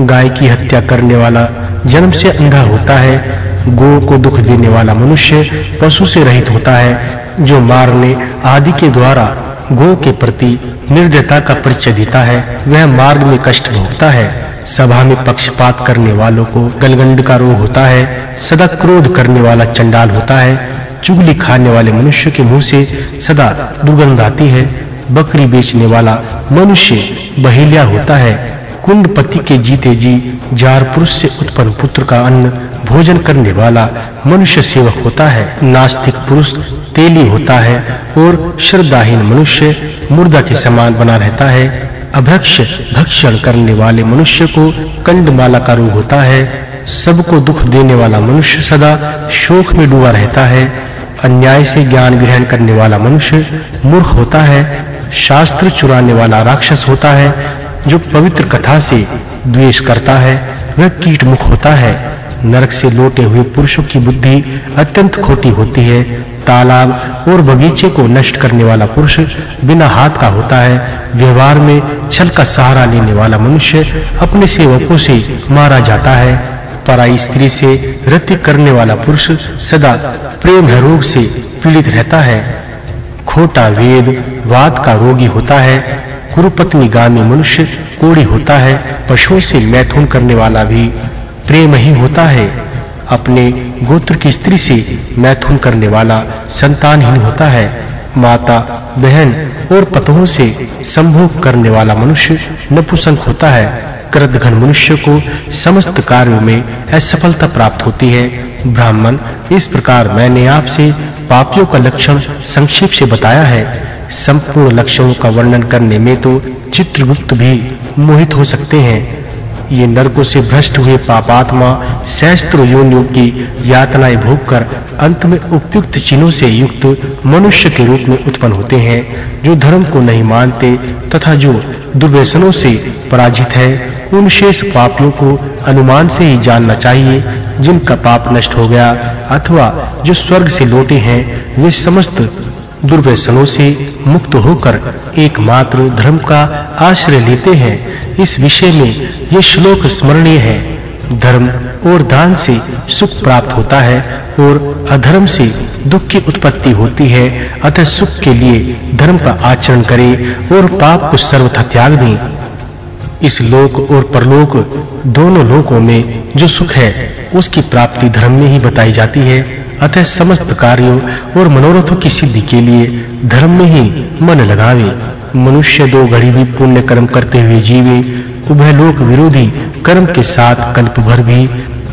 गाय की हत्या करने वाला जन्म से अंधा होता है, गो को दुख देने वाला मनुष्य पशु से रहित होता है, जो मारने आदि के द्वारा गो के प्रति निर्दयता का परिचय देता है, वह मार्ग में कष्ट भोगता है। सभा में पक्षपात करने वालों को गलगंड का रोग होता है, सदा क्रोध करने वाला चंडाल होता है, चुगली खाने वाले मनुष्य के मुँह से सदा दुर्गंध आती है, बकरी बेचने वाला मनुष्य बहेलिया होता है कुंडपति के जीते जी जार पुरुष से उत्पन्न पुत्र का अन्न भोजन करने वाला मनुष्य सेवक होता है। नास्तिक पुरुष तेली होता है और श्रद्धाहीन मनुष्य मुर्दा के समान बना रहता है। अभक्ष भक्षण करने वाले मनुष्य को कंडमाला का रोग होता है। सबको दुख देने वाला मनुष्य सदा शोक में डूबा रहता है। अन्याय से ज्ञान ग्रहण करने वाला मनुष्य मूर्ख होता है। शास्त्र चुराने वाला राक्षस होता है। जो पवित्र कथा से द्वेष करता है, वह कीट मुख होता है। नरक से लौटे हुए पुरुषों की बुद्धि अत्यंत खोटी होती है। तालाब और बगीचे को नष्ट करने वाला पुरुष बिना हाथ का होता है। व्यवहार में छल का सहारा लेने वाला मनुष्य अपने सेवकों से मारा जाता है। पराई स्त्री से रति करने वाला पुरुष सदा प्रेम रोग से पीड़ित रहता है। खोटा वेद वाद का रोगी होता है। कुरुपत्नी गामी मनुष्य कोड़ी होता है, पशुओं से मैथुन करने वाला भी प्रेम ही होता है। अपने गोत्र की स्त्री से मैथुन करने वाला संतानहीन होता है। माता, बहन और पतों से संभोग करने वाला मनुष्य नपुंसक होता है। कृतघ्न मनुष्य को समस्त कार्यों में असफलता प्राप्त होती है। ब्राह्मण, इस प्रकार मैंने आपसे पापियों का लक्षण संक्षेप से बताया है। संपूर्ण लक्षणों का वर्णन करने में तो चित्रगुप्त भी मोहित हो सकते हैं। ये नरकों से भ्रष्ट हुए पापात्मा सहस्त्र योनियों की यातनाएँ भोगकर अंत में उपयुक्त चिन्हों से युक्त मनुष्य के रूप में उत्पन्न होते हैं, जो धर्म को नहीं मानते तथा जो दुर्व्यसनों से पराजित है, उन शेष पापियों को अनुमान से ही जानना चाहिए, जिनका पाप नष्ट हो गया अथवा जो स्वर्ग से लौटे हैं, वे समस्त दुर्व्यसनों से मुक्त होकर एकमात्र धर्म का आश्रय लेते हैं। इस विषय में ये श्लोक स्मरणीय है। धर्म और दान से सुख प्राप्त होता है और अधर्म से दुख की उत्पत्ति होती है। अतः सुख के लिए धर्म का आचरण करें और पाप को सर्वथा त्याग दें इस लोक और परलोक दोनों लोकों में जो सुख है, उसकी प्राप्ति धर्म में ही बताई जाती है। अतः समस्त कार्यों और मनोरथों की सिद्धि के लिए धर्म में ही मन लगावे। मनुष्य दो घड़ी भी पुण्य कर्म करते हुए जीवे, उभय लोक विरोधी कर्म के साथ कल्प भर भी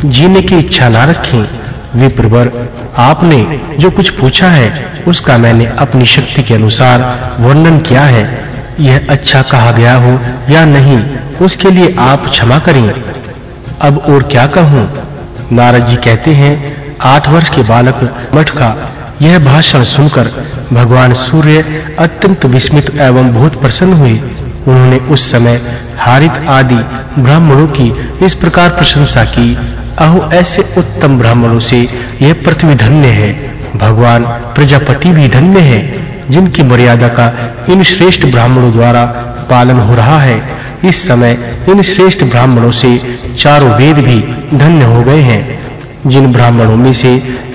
जीने की इच्छा ना रखें। विप्रवर, आपने जो कुछ पूछा है, उसका मैंने अपनी शक्ति के अनुसार वर्णन किया है। यह अच्छा कहा गया हो या नहीं, उसके लिए आप क्षमा करें। अब और क्या कहूँ? नारद जी कहते हैं आठ वर्ष के बालक मठ का यह भाषण सुनकर भगवान सूर्य अत्यंत विस्मित एवं बहुत प्रसन्न हुए। उन्होंने उस समय हारित आदि ब्राह्मणों की इस प्रकार प्रशंसा की, अहो, ऐसे उत्तम ब्राह्मणों से यह पृथ्वी धन्य है। भगवान प्रजापति भी धन्य है, जिनकी मर्यादा का इन श्रेष्ठ ब्राह्मणों द्वारा पालन हो रहा है। इस समय इन श्रेष्ठ ब्राह्मणों से चारों वेद भी धन्य हो गए हैं। जिन ब्राह्मणों में से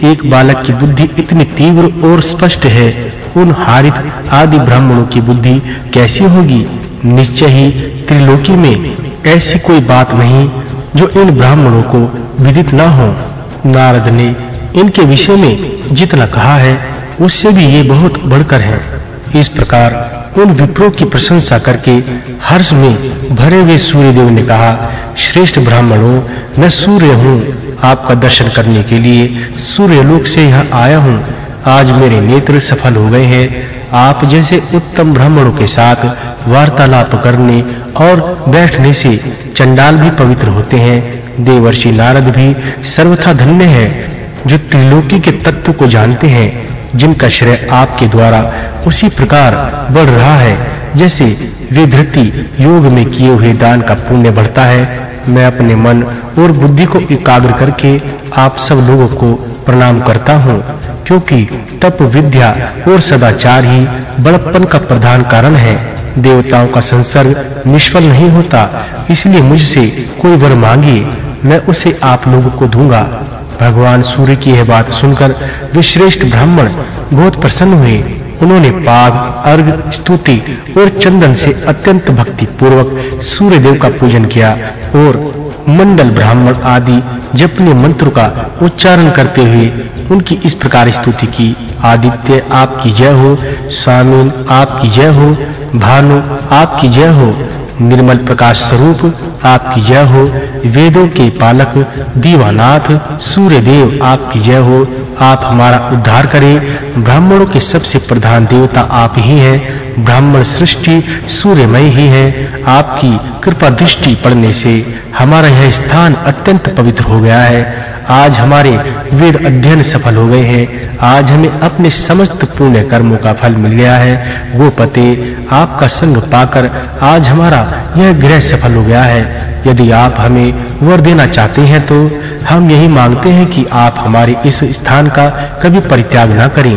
एक बालक की बुद्धि इतनी तीव्र और स्पष्ट है उन हारित आदि ब्राह्मणों की बुद्धि कैसी होगी? निश्चय ही त्रिलोकी में ऐसी कोई बात नहीं जो इन ब्राह्मणों को विदित न हो। नारद ने इनके विषय में जितना कहा है, उससे भी ये बहुत बढ़कर है। इस प्रकार उन विप्रों की प्रशंसा करके हर्ष में भरे हुए सूर्यदेव ने कहा, श्रेष्ठ ब्राह्मणों मैं सूर्य हूँ आपका दर्शन करने के लिए। सूर्यलोक से यहाँ आया हूँ। आज मेरे नेत्र सफल हो गए हैं। आप जैसे उत्तम ब्राह्मणों के साथ वार्तालाप करने और बैठने से चंडाल भी पवित्र होते हैं। देवर्षि नारद भी सर्वथा धन्य है, जो त्रिलोकी के तत्व को जानते हैं, जिनका श्रेय आपके द्वारा उसी प्रकार बढ़ रहा है। जैसे विधृति योग में किए हुए दान का पुण्य बढ़ता है मैं अपने मन और बुद्धि को एकाग्र करके आप सब लोगों को प्रणाम करता हूँ, क्योंकि तप विद्या और सदाचार ही बड़प्पन का प्रधान कारण है। देवताओं का संसर्ग निष्फल नहीं होता, इसलिए मुझसे कोई वर मांगिए मैं उसे आप लोगों को दूँगा। भगवान सूर्य की यह बात सुनकर वे श्रेष्ठ ब्राह्मण बहुत प्रसन्न हुए। उन्होंने पाग अर्घ, स्तुति और चंदन से अत्यंत भक्ति पूर्वक सूर्य देव का पूजन किया और मंडल ब्राह्मण आदि जपने मंत्र का उच्चारण करते हुए उनकी इस प्रकार स्तुति की। आदित्य, आपकी जय हो। स्वामी आपकी जय हो। भानु, आपकी जय हो। निर्मल प्रकाश स्वरूप आपकी जय हो। वेदों के पालक दीवानाथ सूर्य देव आपकी जय हो। आप हमारा उद्धार करें। ब्राह्मणों के सबसे प्रधान देवता आप ही हैं। ब्राह्मण सृष्टि सूर्यमय ही है। आपकी कृपा दृष्टि पड़ने से हमारा यह स्थान अत्यंत पवित्र हो गया है। आज हमारे वेद अध्ययन सफल हो गए हैं। आज हमें अपने समस्त पुण्य कर्मों का फल मिल गया है। गोपते आपका संग पाकर आज हमारा यह ग्रह सफल हो गया है। यदि आप हमें वर देना चाहते हैं तो हम यही मांगते हैं कि आप हमारे इस स्थान का कभी परित्याग ना करें।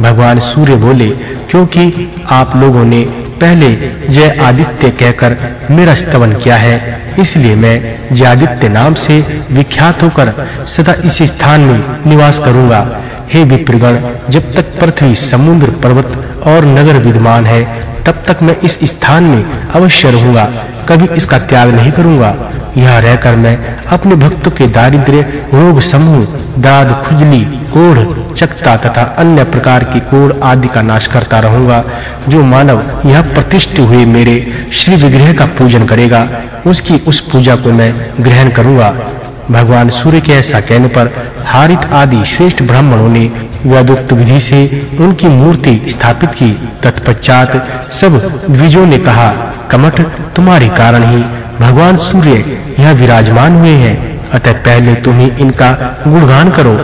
भगवान सूर्य बोले, क्योंकि आप लोगों ने पहले जय आदित्य कहकर मेरा स्तवन किया है, इसलिए मैं जय आदित्य नाम से विख्यात होकर सदा इस स्थान में निवास करूँगा। हे विप्रगण, जब तक पृथ्वी समुद्र पर्वत और नगर विद्यमान है तब तक मैं इस स्थान में अवश्य रहूँगा। कभी इसका त्याग नहीं करूँगा। यहाँ रहकर मैं अपने भक्तों के दारिद्र्य, रोग समूह, दाद, खुजली, कोढ़, चकता तथा अन्य प्रकार की कोढ़ आदि का नाश करता रहूँगा, जो मानव यह प्रतिष्ठित हुए मेरे श्री विग्रह का पूजन करेगा। उसकी उस पूजा को मैं ग्रहण करूँगा। भगवान सूर्य के ऐसा कहने पर हारित आदि श्रेष्ठ ब्राह्मणों ने वेदोक्त विधि से उनकी मूर्ति स्थापित की। तत्पश्चात सब द्विजों ने कहा कमठ तुम्हारे कारण ही भगवान सूर्य यह विराजमान हुए हैं। अतः पहले तुम ही इनका गुणगान करो।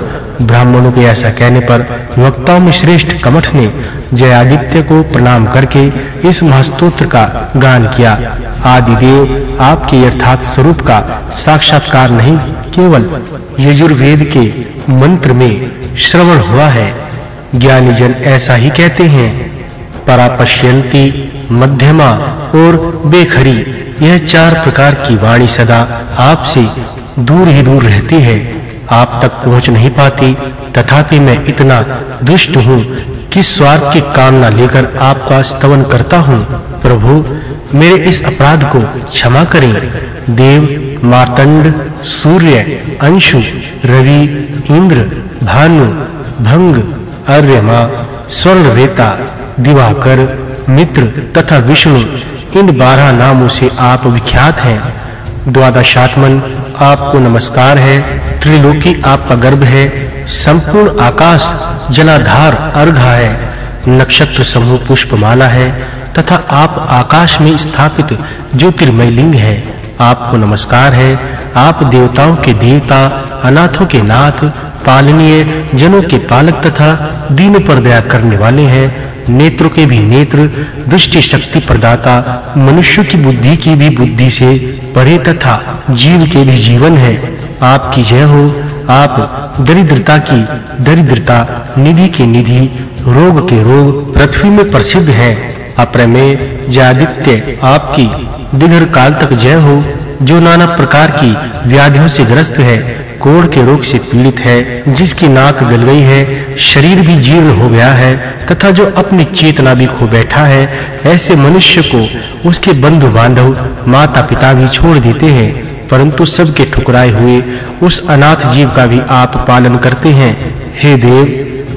ब्राह्मणों के ऐसा कहने पर वक्ताओं में श्रेष्ठ कमठ ने जयादित्य को प्रणाम करके इस महास्तोत्र का गान किया। आदिदेव, आपके यथार्थ स्वरूप का साक्षात्कार नहीं केवल यजुर्वेद के मंत्र में श्रवण हुआ है। ज्ञानी जन ऐसा ही कहते हैं, परापश्यंती, मध्यमा और बेखरी, यह चार प्रकार की वाणी सदा आपसे दूर ही दूर रहती है। आप तक पहुँच नहीं पाती, तथापि मैं इतना दुष्ट हूँ कि स्वार्थ की कामना लेकर आपका स्तवन करता हूँ। प्रभु, मेरे इस अपराध को क्षमा करें। देव मार्तंड सूर्य, अंशु, रवि, इंद्र, भानु, भंग, अर्यमा स्वर्ण रेता दिवाकर, मित्र तथा विष्णु, इन बारह नामों से आप विख्यात हैं। द्वादशात्मन आपको नमस्कार है। त्रिलोकी आपका गर्भ है। संपूर्ण आकाश, जलाधार, अर्घा है। नक्षत्र समूह पुष्पमाला है तथा आप आकाश में स्थापित ज्योतिर्मय लिंग है। आपको नमस्कार है। आप देवताओं के देवता, अनाथों के नाथ, पालनीय, जनों के पालक तथा दीन पर दया करने वाले हैं। नेत्रों के भी नेत्र, दृष्टि शक्ति प्रदाता, मनुष्य की बुद्धि की भी बुद्धि से परे तथा जीव के भी जीवन है। आपकी जय हो। आप दरिद्रता की दरिद्रता, निधि के निधि, रोग के रोग पृथ्वी में प्रसिद्ध हैं। अप्रमेय, जादित्य, आपकी दीर्घ काल तक जय हो, जो नाना प्रकार की व्याधियों से ग्रस्त है, कोढ़ के रोग से पीड़ित है, जिसकी नाक गल गई है, शरीर भी जीर्ण हो गया है, तथा जो अपनी चेतना भी खो बैठा है, ऐसे मनुष्य को उसके बंधु बांधव माता पिता भी छोड़ देते हैं, परंतु सबके ठुकराए हुए उस अनाथ जीव का भी आप पालन करते हैं। हे देव,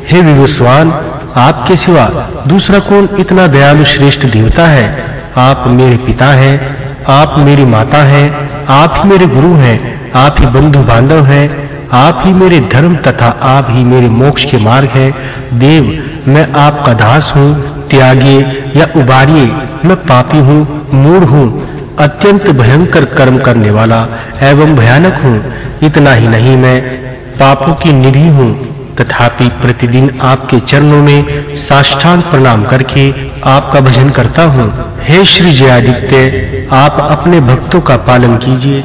हे विवस्वान, आपके सिवा दूसरा कौन इतना दयालु श्रेष्ठ देवता है? आप मेरे पिता हैं, आप मेरी माता हैं, आप ही मेरे गुरु हैं, आप ही बंधु बांधव हैं, आप ही मेरे धर्म तथा आप ही मेरे मोक्ष के मार्ग हैं। देव, मैं आपका दास हूँ त्यागी या उबारिए, मैं पापी हूँ, मूढ़ हूँ, अत्यंत भयंकर कर्म करने वाला एवं भयानक हूँ, इतना ही नहीं मैं पापों की निधि हूँ। तथापि प्रतिदिन आपके चरणों में साष्टांग प्रणाम करके आपका भजन करता हूँ। हे श्री जयादित्य, आप अपने भक्तों का पालन कीजिए।